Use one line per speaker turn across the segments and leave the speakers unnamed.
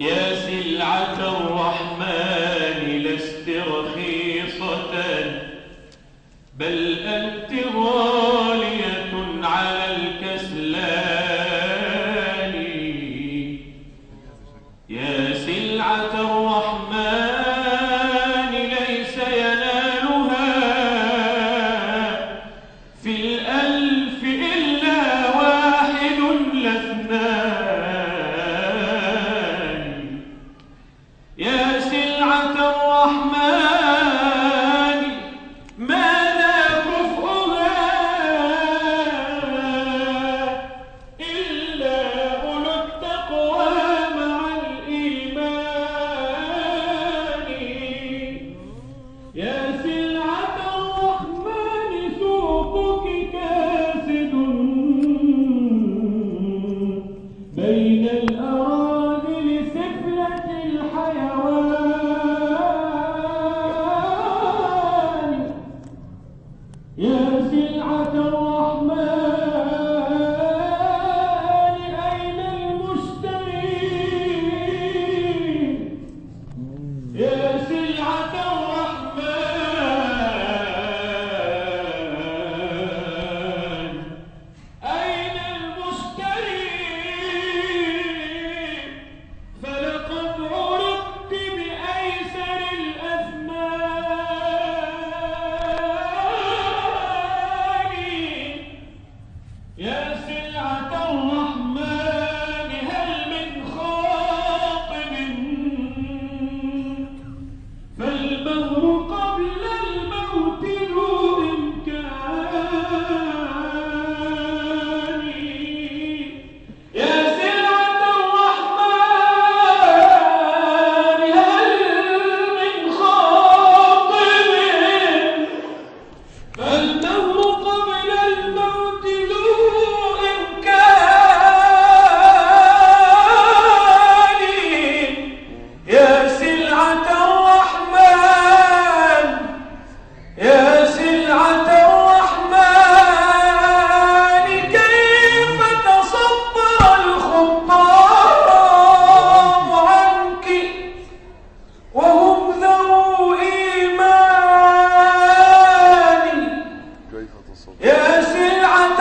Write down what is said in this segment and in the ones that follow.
يا سلعة الرحمن لست رخيصة بل أنت غالية على الكسلان. يا سلعة الرحمن بين الأرض عليه واسعة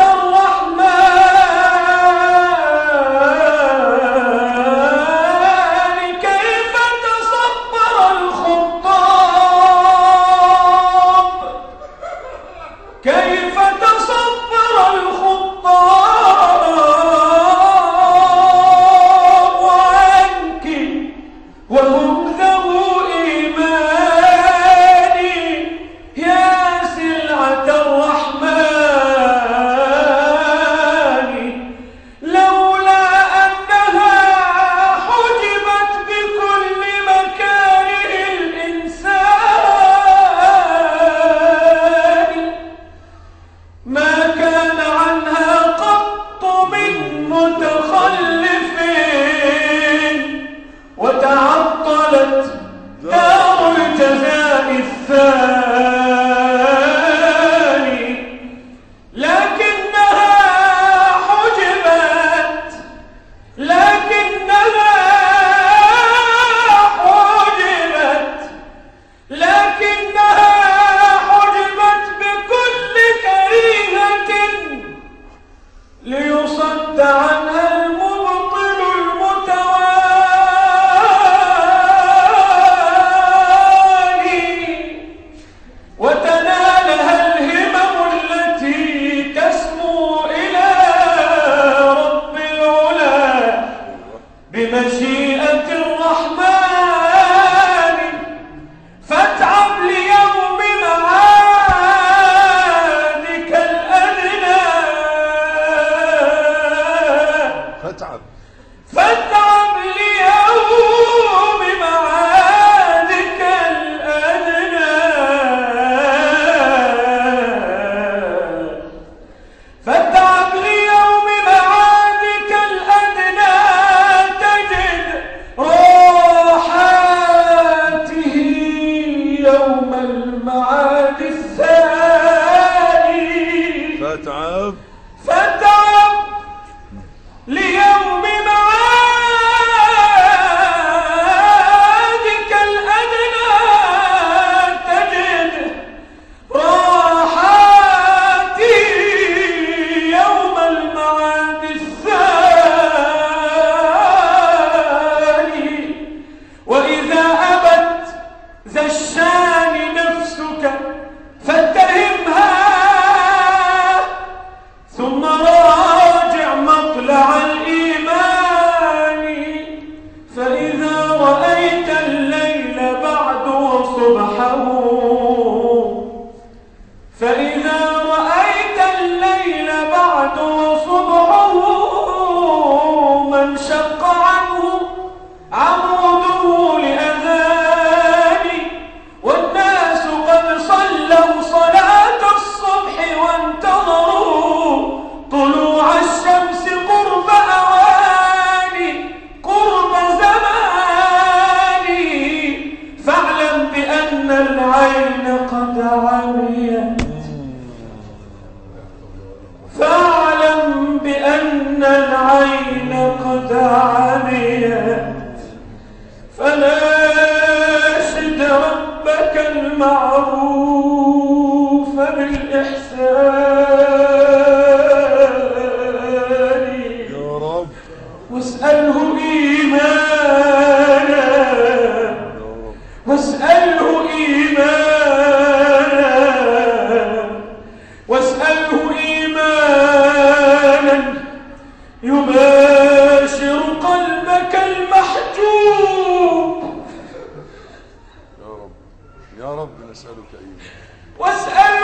The sun. فناشد ربك المعروف بالإحسان.
يا رب.
واسأله إيمانا. واسأله إيمانا. واسأله إيمانا. يباشر قلبك المحجوب.
نسألك أيها
واسأل